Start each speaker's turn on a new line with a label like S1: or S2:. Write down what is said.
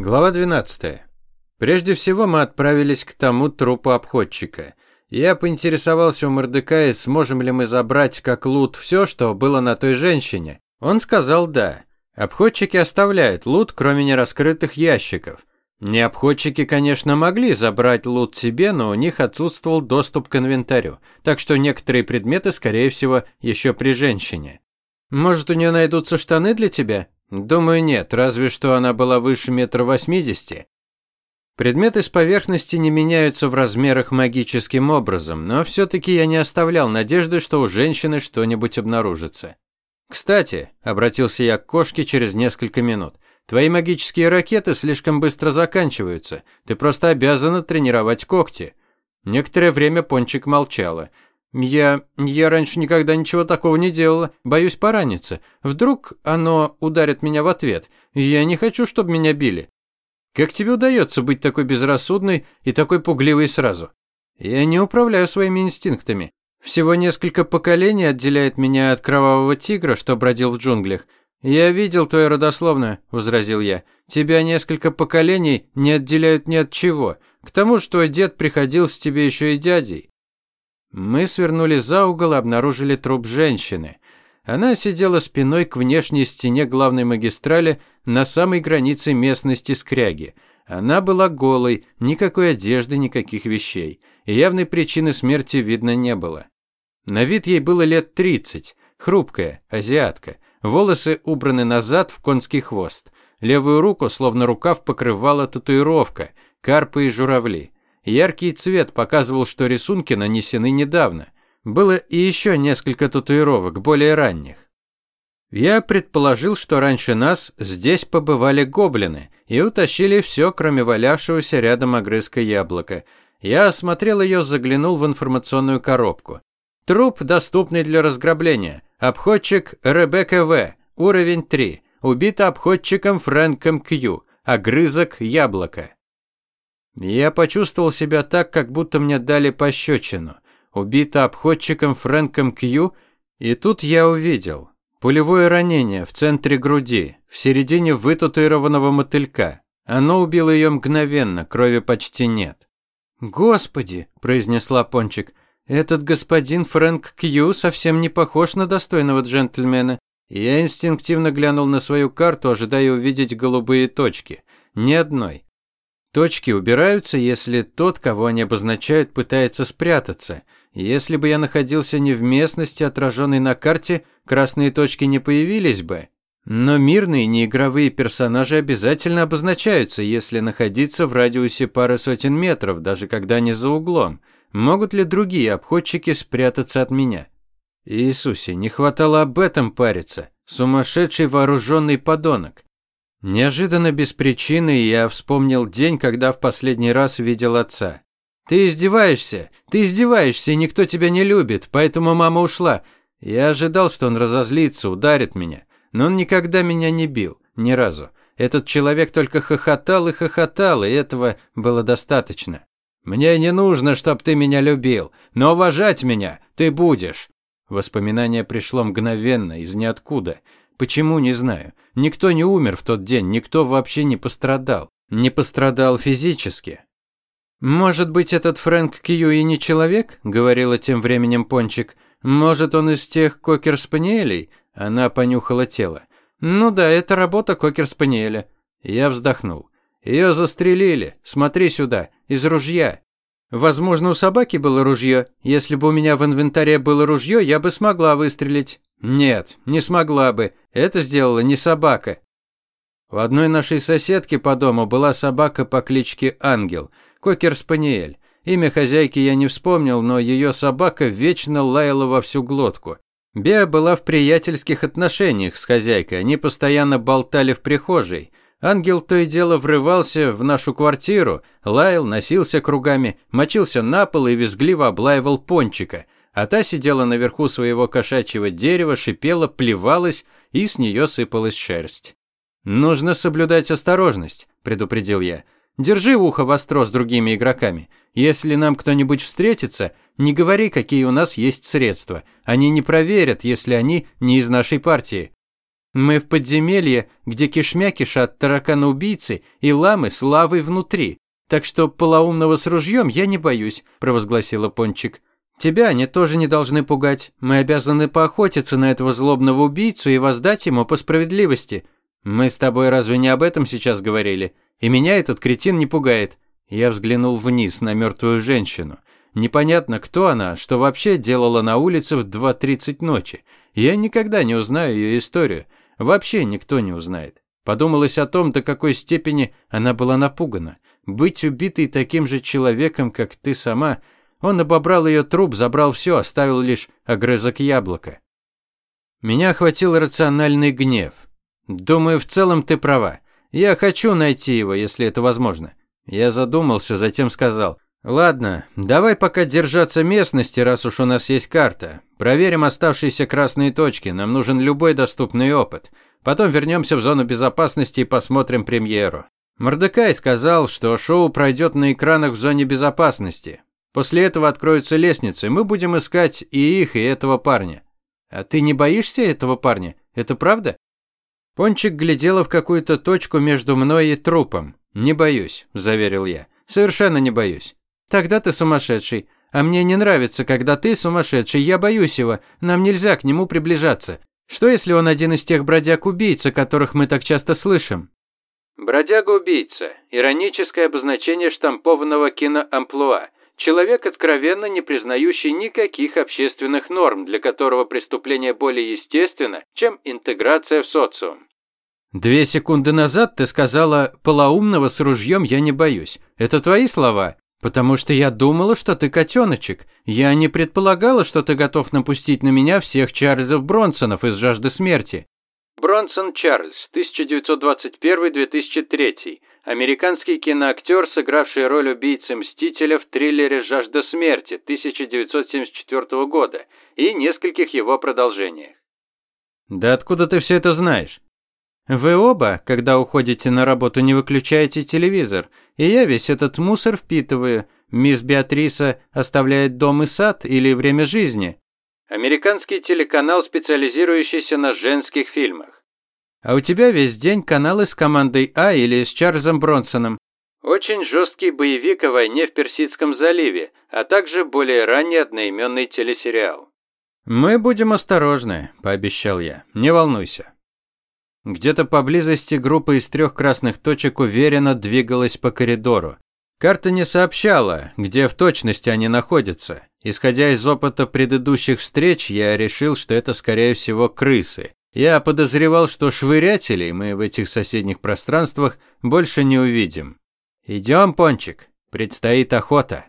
S1: Глава 12. Прежде всего мы отправились к тому трупу обходчика. Я поинтересовался у Мордекая, сможем ли мы забрать как лут все, что было на той женщине. Он сказал «да». Обходчики оставляют лут, кроме нераскрытых ящиков. Необходчики, конечно, могли забрать лут себе, но у них отсутствовал доступ к инвентарю, так что некоторые предметы, скорее всего, еще при женщине. «Может, у нее найдутся штаны для тебя?» Думаю, нет, разве что она была выше метра восьмидесяти. Предметы с поверхности не меняются в размерах магическим образом, но все-таки я не оставлял надежды, что у женщины что-нибудь обнаружится. «Кстати», – обратился я к кошке через несколько минут, – «твои магические ракеты слишком быстро заканчиваются, ты просто обязана тренировать когти». Некоторое время Пончик молчала – «Я... я раньше никогда ничего такого не делала. Боюсь пораниться. Вдруг оно ударит меня в ответ. Я не хочу, чтобы меня били». «Как тебе удается быть такой безрассудной и такой пугливой сразу?» «Я не управляю своими инстинктами. Всего несколько поколений отделяет меня от кровавого тигра, что бродил в джунглях. Я видел твою родословную», – возразил я. «Тебя несколько поколений не отделяют ни от чего. К тому, что дед приходил с тебе еще и дядей. Мы свернули за угол и обнаружили труп женщины. Она сидела спиной к внешней стене главной магистрали на самой границе местности Скряги. Она была голой, никакой одежды, никаких вещей. И явной причины смерти видно не было. На вид ей было лет тридцать, хрупкая, азиатка. Волосы убраны назад в конский хвост. Левую руку, словно рукав, покрывала татуировка, карпы и журавли. Яркий цвет показывал, что рисунки нанесены недавно. Было и еще несколько татуировок, более ранних. Я предположил, что раньше нас здесь побывали гоблины и утащили все, кроме валявшегося рядом огрызка яблока. Я осмотрел ее, заглянул в информационную коробку. Труп, доступный для разграбления. Обходчик Ребекка В. Уровень 3. Убита обходчиком Фрэнком Кью. Огрызок яблока. Я почувствовал себя так, как будто мне дали пощечину. Убито обходчиком Фрэнком Кью, и тут я увидел. Пулевое ранение в центре груди, в середине вытатуированного мотылька. Оно убило ее мгновенно, крови почти нет. «Господи!» – произнесла Пончик. «Этот господин Фрэнк Кью совсем не похож на достойного джентльмена». Я инстинктивно глянул на свою карту, ожидая увидеть голубые точки. Ни одной. Точки убираются, если тот, кого они обозначают, пытается спрятаться. Если бы я находился не в местности, отраженной на карте, красные точки не появились бы. Но мирные неигровые персонажи обязательно обозначаются, если находиться в радиусе пары сотен метров, даже когда не за углом. Могут ли другие обходчики спрятаться от меня? Иисусе, не хватало об этом париться. Сумасшедший вооруженный подонок. Неожиданно без причины я вспомнил день, когда в последний раз видел отца. «Ты издеваешься! Ты издеваешься, и никто тебя не любит, поэтому мама ушла. Я ожидал, что он разозлится, ударит меня. Но он никогда меня не бил, ни разу. Этот человек только хохотал и хохотал, и этого было достаточно. Мне не нужно, чтобы ты меня любил, но уважать меня ты будешь. Воспоминание пришло мгновенно, из ниоткуда. Почему, не знаю. Никто не умер в тот день, никто вообще не пострадал. Не пострадал физически. «Может быть, этот Фрэнк Кью и не человек?» – говорила тем временем Пончик. «Может, он из тех кокер-спаниелей?» Она понюхала тело. «Ну да, это работа кокер-спаниеля». Я вздохнул. «Ее застрелили. Смотри сюда. Из ружья. Возможно, у собаки было ружье. Если бы у меня в инвентаре было ружье, я бы смогла выстрелить. Нет, не смогла бы. Это сделала не собака. У одной нашей соседки по дому была собака по кличке Ангел, кокер-спаниель. Имя хозяйки я не вспомнил, но ее собака вечно лаяла во всю глотку. Беа была в приятельских отношениях с хозяйкой, они постоянно болтали в прихожей. Ангел то и дело врывался в нашу квартиру, лаял, носился кругами, мочился на пол и визгливо облаивал пончика – а та сидела наверху своего кошачьего дерева, шипела, плевалась, и с нее сыпалась шерсть. «Нужно соблюдать осторожность», – предупредил я. «Держи ухо востро с другими игроками. Если нам кто-нибудь встретится, не говори, какие у нас есть средства. Они не проверят, если они не из нашей партии». Мы в подземелье, где кишмя кишат тараканы-убийцы и ламы с лавой внутри. Так что полоумного с ружьем я не боюсь», – провозгласила Пончик. «Тебя они тоже не должны пугать. Мы обязаны поохотиться на этого злобного убийцу и воздать ему по справедливости. Мы с тобой разве не об этом сейчас говорили? И меня этот кретин не пугает». Я взглянул вниз на мертвую женщину. Непонятно, кто она, что вообще делала на улице в 2.30 ночи. Я никогда не узнаю ее историю. Вообще никто не узнает. Подумалось о том, до какой степени она была напугана. Быть убитой таким же человеком, как ты сама. Он обобрал ее труп, забрал все, оставил лишь огрызок яблока. Меня охватил рациональный гнев. Думаю, в целом ты права. Я хочу найти его, если это возможно. Я задумался, затем сказал – Ладно, давай пока держаться местности, раз уж у нас есть карта. Проверим оставшиеся красные точки, нам нужен любой доступный опыт. Потом вернемся в зону безопасности и посмотрим премьеру. Мордекай сказал, что шоу пройдет на экранах в зоне безопасности. После этого откроются лестницы, мы будем искать и их, и этого парня. А ты не боишься этого парня? Это правда? Пончик глядела в какую-то точку между мной и трупом. «Не боюсь», – заверил я. «Совершенно не боюсь. Тогда ты сумасшедший. А мне не нравится, когда ты сумасшедший. Я боюсь его. Нам нельзя к нему приближаться. Что если он один из тех бродяг-убийц, о которых мы так часто слышим? Бродяга-убийца – ироническое обозначение штампованного киноамплуа. Человек, откровенно не признающий никаких общественных норм, для которого преступление более естественно, чем интеграция в социум. Две секунды назад ты сказала «полоумного с ружьем я не боюсь». Это твои слова? «Потому что я думала, что ты котеночек. Я не предполагала, что ты готов напустить на меня всех Чарльзов Бронсонов из «Жажды смерти». Бронсон Чарльз, 1921-2003. Американский киноактер, сыгравший роль убийцы-мстителя в триллере «Жажда смерти» 1974 года и нескольких его продолжениях. «Да откуда ты все это знаешь?» Вы оба, когда уходите на работу, не выключаете телевизор, и я весь этот мусор впитываю. Мисс Беатриса оставляет дом и сад или время жизни. Американский телеканал, специализирующийся на женских фильмах. А у тебя весь день каналы с командой А или с Чарльзом Бронсоном. Очень жесткий боевик о войне в Персидском заливе, а также более ранний одноименный телесериал. «Мы будем осторожны», – пообещал я. «Не волнуйся». Где-то поблизости группа из трех красных точек уверенно двигалась по коридору. Карта не сообщала, где в точности они находятся. Исходя из опыта предыдущих встреч, я решил, что это скорее всего крысы. Я подозревал, что швырятелей мы в этих соседних пространствах больше не увидим. «Идем, Пончик, предстоит охота».